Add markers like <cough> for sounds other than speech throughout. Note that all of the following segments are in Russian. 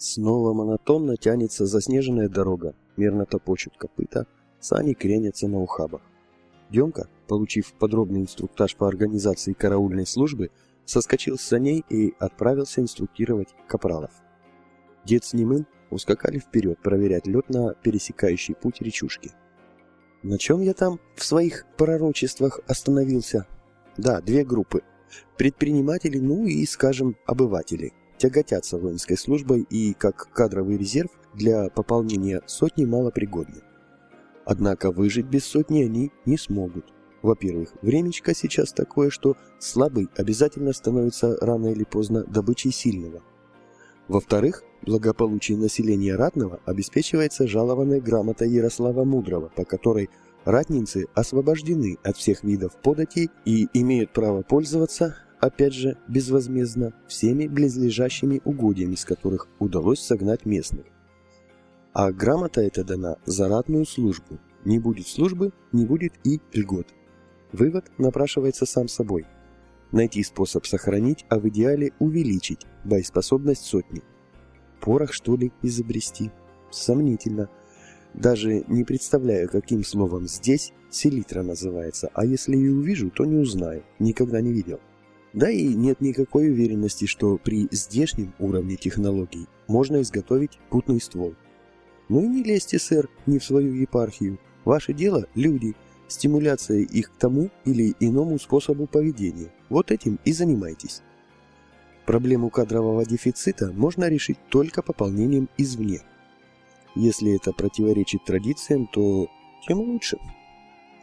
Снова монотонно тянется заснеженная дорога, мерно топочут копыта, сани кренятся на ухабах. Демка, получив подробный инструктаж по организации караульной службы, соскочил с саней и отправился инструктировать капралов. Дед с Немым ускакали вперед проверять лед на пересекающий путь речушки. На чем я там в своих пророчествах остановился? Да, две группы. Предприниматели, ну и, скажем, обыватели. Тяготятся воинской службой и, как кадровый резерв, для пополнения сотни малопригодны. Однако выжить без сотни они не смогут. Во-первых, времечко сейчас такое, что слабый обязательно становится рано или поздно добычей сильного. Во-вторых, благополучие населения ратного обеспечивается жалованной грамотой Ярослава Мудрого, по которой ратницы освобождены от всех видов податей и имеют право пользоваться, опять же, безвозмездно, всеми близлежащими угодьями, с которых удалось согнать местных. А грамота эта дана за ратную службу. Не будет службы, не будет и льгот. Вывод напрашивается сам собой – найти способ сохранить, а в идеале увеличить боеспособность сотни. Порох, что ли, изобрести? Сомнительно. Даже не представляю, каким словом здесь селитра называется, а если и увижу, то не узнаю, никогда не видел. Да и нет никакой уверенности, что при здешнем уровне технологий можно изготовить путный ствол. Ну и не лезьте, сэр, не в свою епархию. Ваше дело – люди – стимуляция их к тому или иному способу поведения. Вот этим и занимайтесь. Проблему кадрового дефицита можно решить только пополнением извне. Если это противоречит традициям, то тем лучше.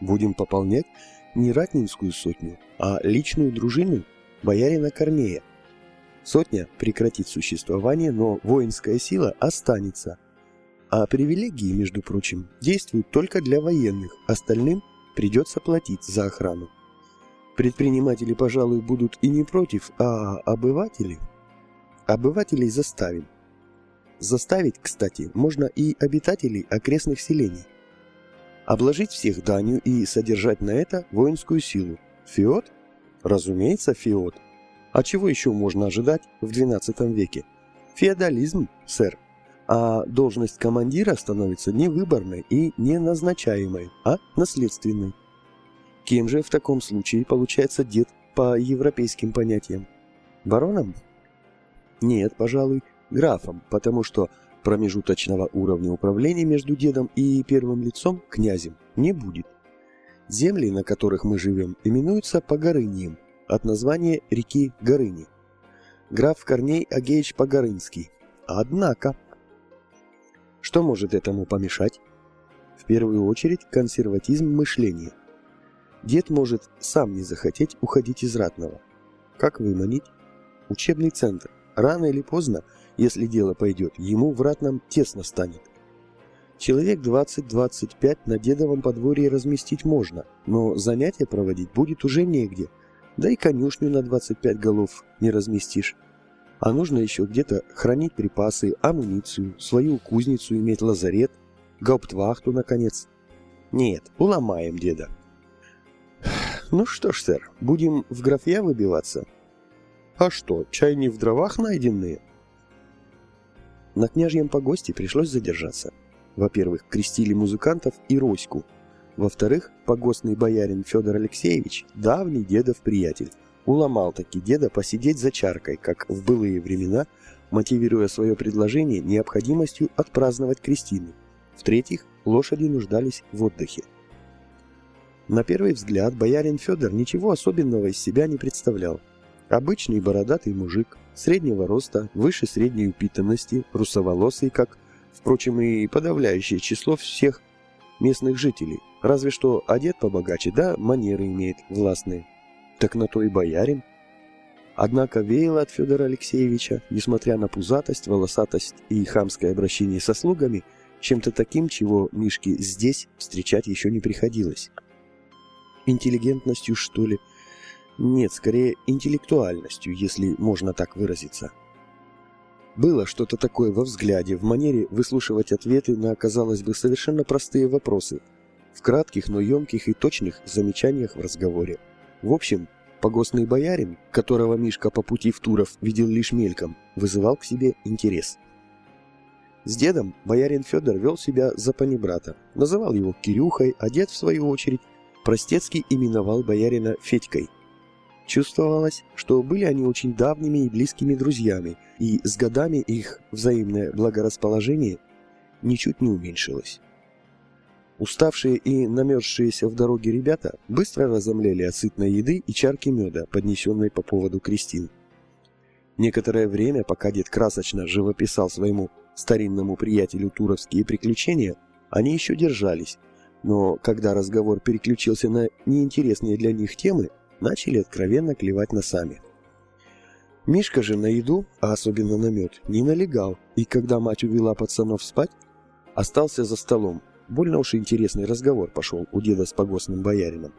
Будем пополнять не ратнинскую сотню, а личную дружину боярина Корнея. Сотня прекратит существование, но воинская сила останется. А привилегии, между прочим, действуют только для военных, остальным придется платить за охрану. Предприниматели, пожалуй, будут и не против, а обыватели... Обывателей заставим. Заставить, кстати, можно и обитателей окрестных селений. Обложить всех данью и содержать на это воинскую силу. Феод? Разумеется, феод. А чего еще можно ожидать в XII веке? Феодализм, сэр а должность командира становится не выборной и не назначаемой, а наследственной. Кем же в таком случае получается дед по европейским понятиям? Бароном? Нет, пожалуй, графом, потому что промежуточного уровня управления между дедом и первым лицом, князем, не будет. Земли, на которых мы живем, именуются Погорыньем, от названия реки Горыни. Граф Корней Агеич Погорынский. Однако... Что может этому помешать? В первую очередь консерватизм мышления. Дед может сам не захотеть уходить из ратного. Как выманить? Учебный центр. Рано или поздно, если дело пойдет, ему в ратном тесно станет. Человек 20-25 на дедовом подворье разместить можно, но занятия проводить будет уже негде. Да и конюшню на 25 голов не разместишь. А нужно еще где-то хранить припасы, амуницию, свою кузницу иметь лазарет, гауптвахту, наконец. Нет, уломаем деда. Ну что ж, сэр, будем в графья выбиваться? А что, чай не в дровах найденные? На княжьем погосте пришлось задержаться. Во-первых, крестили музыкантов и Роську. Во-вторых, погостный боярин Федор Алексеевич – давний дедов приятель – уломал таки деда посидеть за чаркой, как в былые времена, мотивируя свое предложение необходимостью отпраздновать крестины. В-третьих, лошади нуждались в отдыхе. На первый взгляд боярин Федор ничего особенного из себя не представлял. Обычный бородатый мужик, среднего роста, выше средней упитанности, русоволосый, как, впрочем, и подавляющее число всех местных жителей, разве что одет побогаче, да манеры имеет властные. Так на то и боярин. Однако веяло от Федора Алексеевича, несмотря на пузатость, волосатость и хамское обращение со слугами, чем-то таким, чего Мишке здесь встречать еще не приходилось. Интеллигентностью, что ли? Нет, скорее интеллектуальностью, если можно так выразиться. Было что-то такое во взгляде, в манере выслушивать ответы на, казалось бы, совершенно простые вопросы, в кратких, но емких и точных замечаниях в разговоре. В общем, погостный боярин, которого Мишка по пути в Туров видел лишь мельком, вызывал к себе интерес. С дедом боярин Федор вел себя за панибрата, называл его Кирюхой, а дед, в свою очередь, простецкий именовал боярина Федькой. Чувствовалось, что были они очень давними и близкими друзьями, и с годами их взаимное благорасположение ничуть не уменьшилось. Уставшие и намерзшиеся в дороге ребята быстро разомлели от сытной еды и чарки меда, поднесенной по поводу крестин. Некоторое время, пока дед красочно живописал своему старинному приятелю туровские приключения, они еще держались, но когда разговор переключился на неинтересные для них темы, начали откровенно клевать носами. Мишка же на еду, а особенно на мед, не налегал, и когда мать увела пацанов спать, остался за столом. Больно уж интересный разговор пошел у деда с погостным боярином.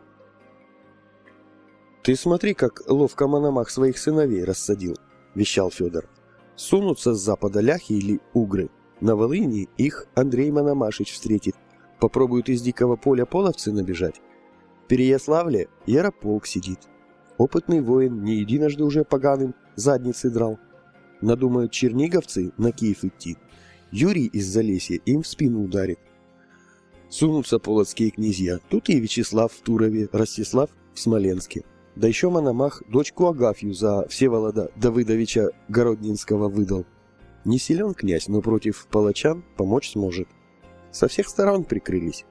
«Ты смотри, как ловко Мономах своих сыновей рассадил», — вещал Федор. Сунутся с запада ляхи или угры. На Волыни их Андрей Мономашич встретит. Попробуют из дикого поля половцы набежать. Переяславле Ярополк сидит. Опытный воин не единожды уже поганым задницы драл. Надумают черниговцы на Киев идти. Юрий из Залесья им в спину ударит. Сунутся полоцкие князья. Тут и Вячеслав в Турове, Ростислав в Смоленске. Да еще Мономах дочку Агафью за Всеволода Давыдовича Городнинского выдал. Не силен князь, но против палачан помочь сможет. Со всех сторон прикрылись.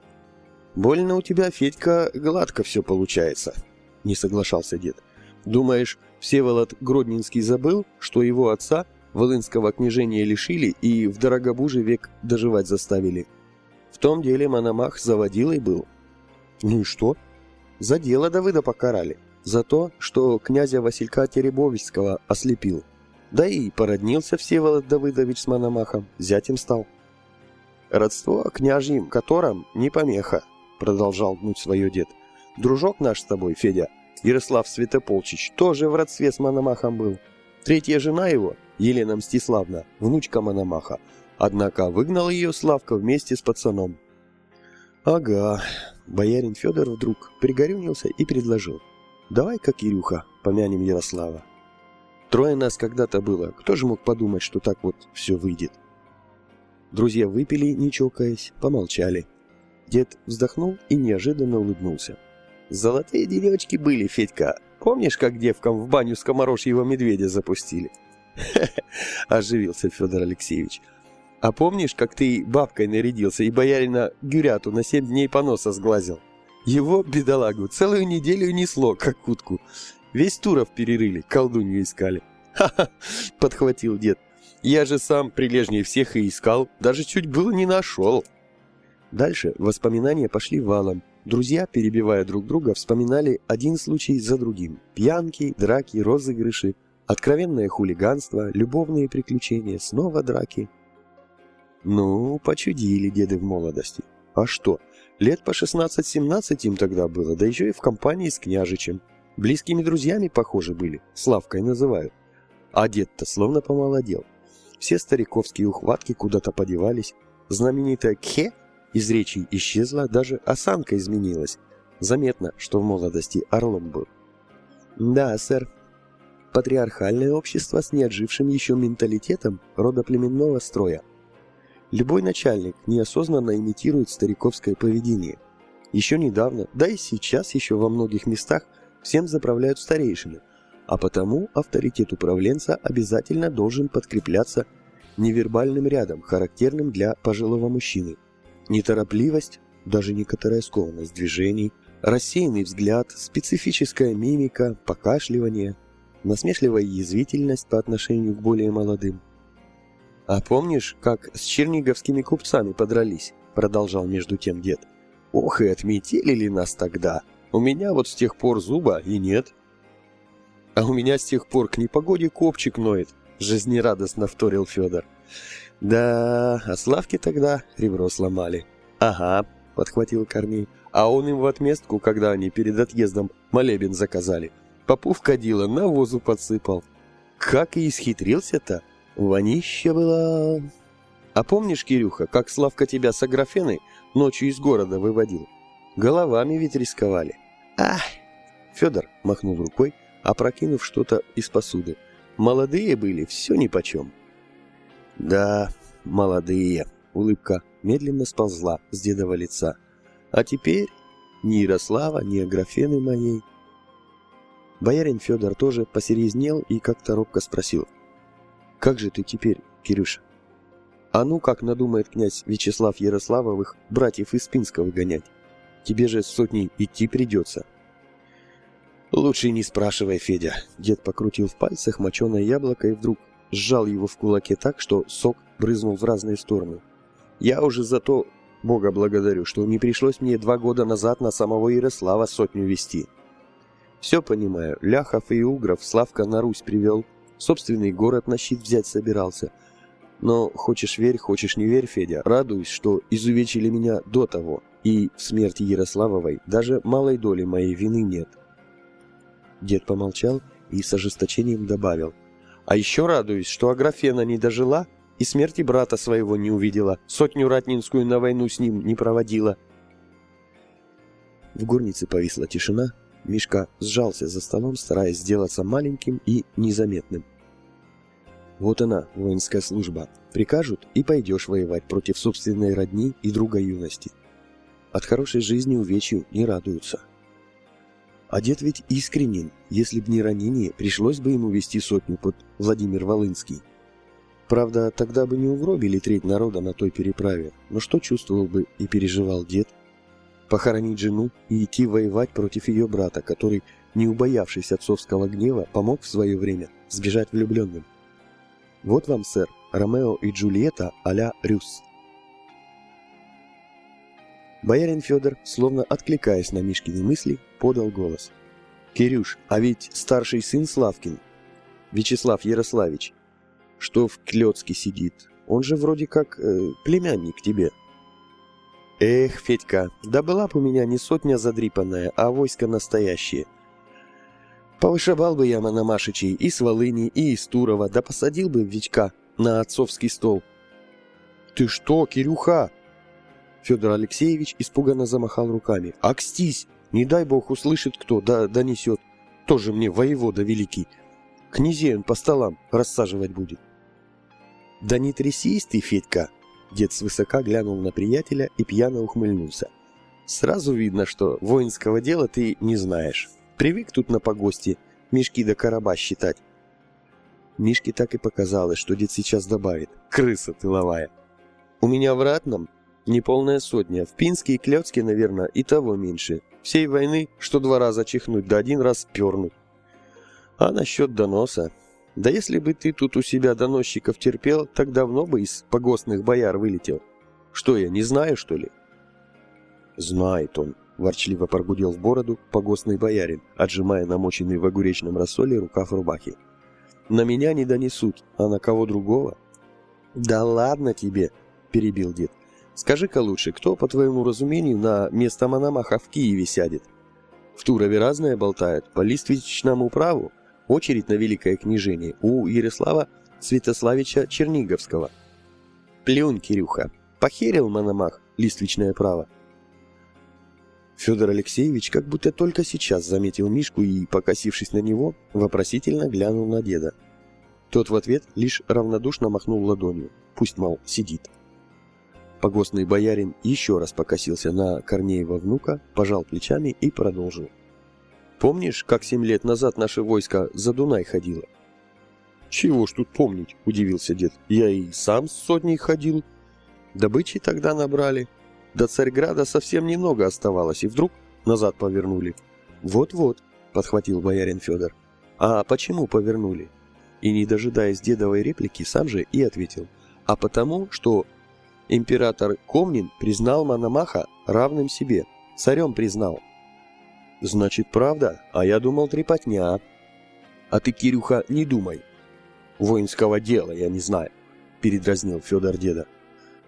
«Больно у тебя, Федька, гладко все получается», — не соглашался дед. «Думаешь, Всеволод Гроднинский забыл, что его отца Волынского княжения лишили и в Дорогобуже век доживать заставили? В том деле Мономах заводилой был». «Ну и что?» «За дело Давыда покарали за то, что князя Василька Теребовичского ослепил. Да и породнился Всеволод Давыдович с Мономахом, зятем стал. «Родство княжьим, которым не помеха», — продолжал гнуть свое дед. «Дружок наш с тобой, Федя, Ярослав Святополчич, тоже в родстве с Мономахом был. Третья жена его, Елена Мстиславна, внучка Мономаха, однако выгнал ее Славка вместе с пацаном». «Ага», — боярин Федор вдруг пригорюнился и предложил. Давай-ка, Кирюха, помянем Ярослава. Трое нас когда-то было. Кто же мог подумать, что так вот все выйдет? Друзья выпили, не чокаясь, помолчали. Дед вздохнул и неожиданно улыбнулся. «Золотые денечки были, Федька. Помнишь, как девкам в баню скоморожьего медведя запустили?» <laughs> оживился Федор Алексеевич. «А помнишь, как ты бабкой нарядился и боярина Гюряту на семь дней поноса сглазил?» Его, бедолагу, целую неделю несло, как утку. Весь Туров перерыли, колдунью искали. «Ха-ха!» <laughs> — подхватил дед. «Я же сам прилежнее всех и искал, даже чуть было не нашел». Дальше воспоминания пошли валом. Друзья, перебивая друг друга, вспоминали один случай за другим. Пьянки, драки, розыгрыши, откровенное хулиганство, любовные приключения, снова драки. Ну, почудили деды в молодости. А что? Лет по 16-17 им тогда было, да еще и в компании с княжичем. Близкими друзьями, похоже, были, Славкой называют. А дед-то словно помолодел. Все стариковские ухватки куда-то подевались. Знаменитая «кхе» из речи исчезла, даже осанка изменилась. Заметно, что в молодости орлом был. Да, сэр, патриархальное общество с неотжившим еще менталитетом родоплеменного строя. Любой начальник неосознанно имитирует стариковское поведение. Еще недавно, да и сейчас еще во многих местах, всем заправляют старейшины, а потому авторитет управленца обязательно должен подкрепляться невербальным рядом, характерным для пожилого мужчины. Неторопливость, даже некоторая скованность движений, рассеянный взгляд, специфическая мимика, покашливание, насмешливая язвительность по отношению к более молодым, «А помнишь, как с черниговскими купцами подрались?» Продолжал между тем дед. «Ох, и отметили нас тогда! У меня вот с тех пор зуба и нет». «А у меня с тех пор к непогоде копчик ноет», жизнерадостно вторил Федор. «Да, а Славки тогда ребро сломали». «Ага», — подхватил Корней. «А он им в отместку, когда они перед отъездом молебен заказали, попу в кадила навозу подсыпал. Как и исхитрился-то!» Вонища была... А помнишь, Кирюха, как Славка тебя с Аграфеной ночью из города выводил? Головами ведь рисковали. Ах! Федор махнул рукой, опрокинув что-то из посуды. Молодые были, все нипочем. Да, молодые!» Улыбка медленно сползла с дедова лица. «А теперь ни Ярослава, ни Аграфены моей». Боярин Федор тоже посерьезнел и как-то робко спросил. «Как же ты теперь, Кирюша?» «А ну как надумает князь Вячеслав Ярославовых братьев из Пинска выгонять? Тебе же сотней идти придется». «Лучше не спрашивай, Федя». Дед покрутил в пальцах моченое яблоко и вдруг сжал его в кулаке так, что сок брызнул в разные стороны. «Я уже за то Бога благодарю, что не пришлось мне два года назад на самого Ярослава сотню вести. Все понимаю, Ляхов и Угров Славка на Русь привел, собственный город на щит взять собирался. Но хочешь верь, хочешь не верь, Федя, радуюсь, что изувечили меня до того, и в смерти Ярославовой даже малой доли моей вины нет. Дед помолчал и с ожесточением добавил – а еще радуюсь, что Аграфена не дожила и смерти брата своего не увидела, сотню ратнинскую на войну с ним не проводила. В горнице повисла тишина, Мишка сжался за столом, стараясь сделаться маленьким и незаметным. Вот она, воинская служба. Прикажут, и пойдешь воевать против собственной родни и друга юности. От хорошей жизни увечью не радуются. А дед ведь искренен. Если б не ранение, пришлось бы ему вести сотню под Владимир Волынский. Правда, тогда бы не угробили треть народа на той переправе, но что чувствовал бы и переживал дед? Похоронить жену и идти воевать против ее брата, который, не убоявшись отцовского гнева, помог в свое время сбежать влюбленным. Вот вам, сэр, Ромео и Джульетта а-ля Рюс. Боярин Федор, словно откликаясь на Мишкины мысли, подал голос. «Кирюш, а ведь старший сын Славкин, Вячеслав Ярославич, что в Клёцке сидит, он же вроде как э, племянник тебе». «Эх, Федька, да была бы у меня не сотня задрипанная, а войско настоящее. Повышивал бы я Мономашичей и с Волыни, и из Турова, да посадил бы Витька на отцовский стол». «Ты что, Кирюха?» Федор Алексеевич испуганно замахал руками. «Акстись! Не дай бог услышит кто, да донесет. Тоже мне воевода великий. Князей он по столам рассаживать будет». «Да не трясись ты, Федька!» Дед свысока глянул на приятеля и пьяно ухмыльнулся. «Сразу видно, что воинского дела ты не знаешь. Привык тут на погосте мешки да короба считать». Мишке так и показалось, что дед сейчас добавит. «Крыса тыловая!» «У меня в ратном Неполная сотня. В Пинске и Клёцке, наверное, и того меньше. Всей войны, что два раза чихнуть, да один раз пернуть. А насчет доноса... Да если бы ты тут у себя доносчиков терпел, так давно бы из погостных бояр вылетел. Что я, не знаю, что ли? Знает он, ворчливо прогудел в бороду погостный боярин, отжимая намоченный в огуречном рассоле рукав рубахи. На меня не донесут, а на кого другого? Да ладно тебе, перебил дед. Скажи-ка лучше, кто, по твоему разумению, на место Мономаха в Киеве сядет? В Турове разное болтают. По листвичному праву очередь на великое княжение у Ярослава Святославича Черниговского. Плюнь, Кирюха, похерил Мономах листвичное право. Федор Алексеевич как будто только сейчас заметил Мишку и, покосившись на него, вопросительно глянул на деда. Тот в ответ лишь равнодушно махнул ладонью. Пусть, мол, сидит. Погостный боярин еще раз покосился на Корнеева внука, пожал плечами и продолжил. «Помнишь, как семь лет назад наше войско за Дунай ходило?» «Чего ж тут помнить?» – удивился дед. «Я и сам с сотней ходил. Добычи тогда набрали. До Царьграда совсем немного оставалось, и вдруг назад повернули». «Вот-вот», – подхватил боярин Федор. «А почему повернули?» И, не дожидаясь дедовой реплики, сам же и ответил. «А потому, что Император Комнин признал Мономаха равным себе, царем признал. Значит, правда, а я думал трепотня. А ты, Кирюха, не думай. Воинского дела я не знаю, передразнил Федор деда.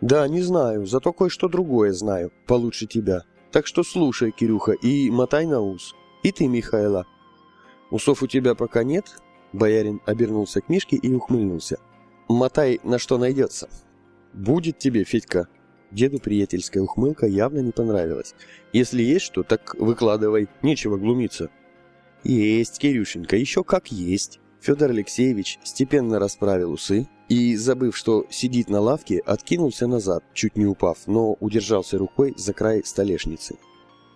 Да, не знаю, зато кое-что другое знаю, получше тебя. Так что слушай, Кирюха, и мотай на ус. И ты, Михайла. Усов у тебя пока нет? Боярин обернулся к Мишке и ухмыльнулся. Мотай на что найдется. «Будет тебе, Федька!» Деду приятельская ухмылка явно не понравилась. «Если есть что, так выкладывай, нечего глумиться». «Есть, Кирюшенька, еще как есть!» Федор Алексеевич степенно расправил усы и, забыв, что сидит на лавке, откинулся назад, чуть не упав, но удержался рукой за край столешницы.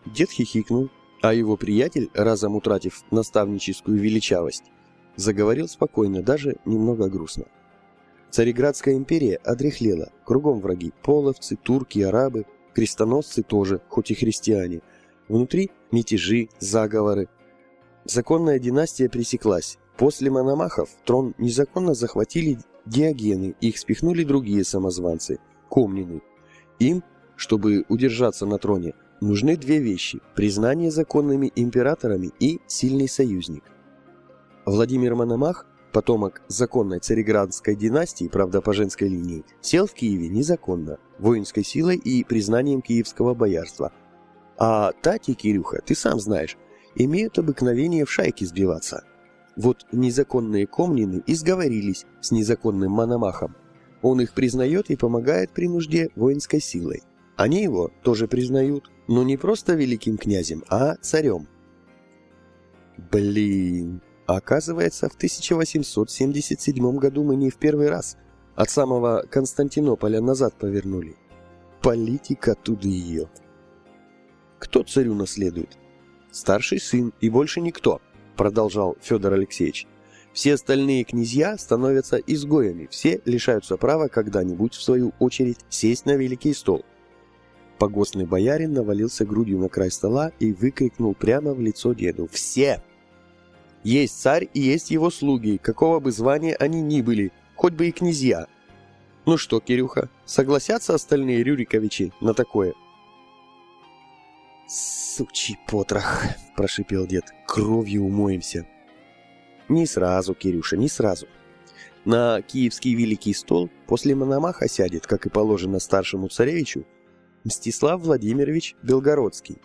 Дед хихикнул, а его приятель, разом утратив наставническую величавость, заговорил спокойно, даже немного грустно. Цареградская империя одряхлела, кругом враги, половцы, турки, арабы, крестоносцы тоже, хоть и христиане. Внутри мятежи, заговоры. Законная династия пресеклась. После Мономахов трон незаконно захватили диогены, их спихнули другие самозванцы, комнины. Им, чтобы удержаться на троне, нужны две вещи – признание законными императорами и сильный союзник. Владимир Мономах, потомок законной цареградской династии, правда по женской линии, сел в Киеве незаконно, воинской силой и признанием киевского боярства. А Тати, Кирюха, ты сам знаешь, имеют обыкновение в шайке сбиваться. Вот незаконные комнины изговорились с незаконным Мономахом. Он их признает и помогает при нужде воинской силой. Они его тоже признают, но не просто великим князем, а царем. Блин, оказывается, в 1877 году мы не в первый раз от самого Константинополя назад повернули. Политика туды ее. Кто царю наследует? Старший сын и больше никто, продолжал Федор Алексеевич. Все остальные князья становятся изгоями, все лишаются права когда-нибудь, в свою очередь, сесть на великий стол. Погостный боярин навалился грудью на край стола и выкрикнул прямо в лицо деду. «Все! Есть царь и есть его слуги, какого бы звания они ни были, хоть бы и князья. Ну что, Кирюха, согласятся остальные Рюриковичи на такое?» «Сучий потрох!» – прошипел дед. «Кровью умоемся!» «Не сразу, Кирюша, не сразу!» На киевский великий стол после Мономаха сядет, как и положено старшему царевичу, Мстислав Владимирович Белгородский.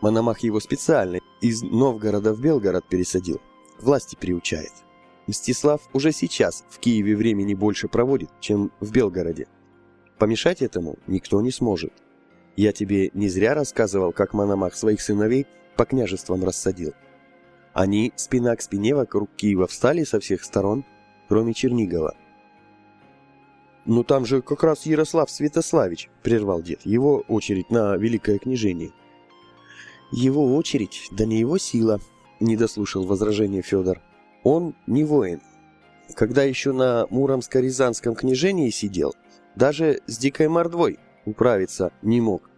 Мономах его специально из Новгорода в Белгород пересадил. Власти приучает. Мстислав уже сейчас в Киеве времени больше проводит, чем в Белгороде. Помешать этому никто не сможет. Я тебе не зря рассказывал, как Мономах своих сыновей по княжествам рассадил. Они спина к спине вокруг Киева встали со всех сторон, кроме Чернигова. «Ну там же как раз Ярослав Святославич», — прервал дед, — «его очередь на великое княжение». «Его очередь, да не его сила», — не дослушал возражение Федор. «Он не воин. Когда еще на Муромско-Рязанском княжении сидел, даже с дикой мордвой управиться не мог.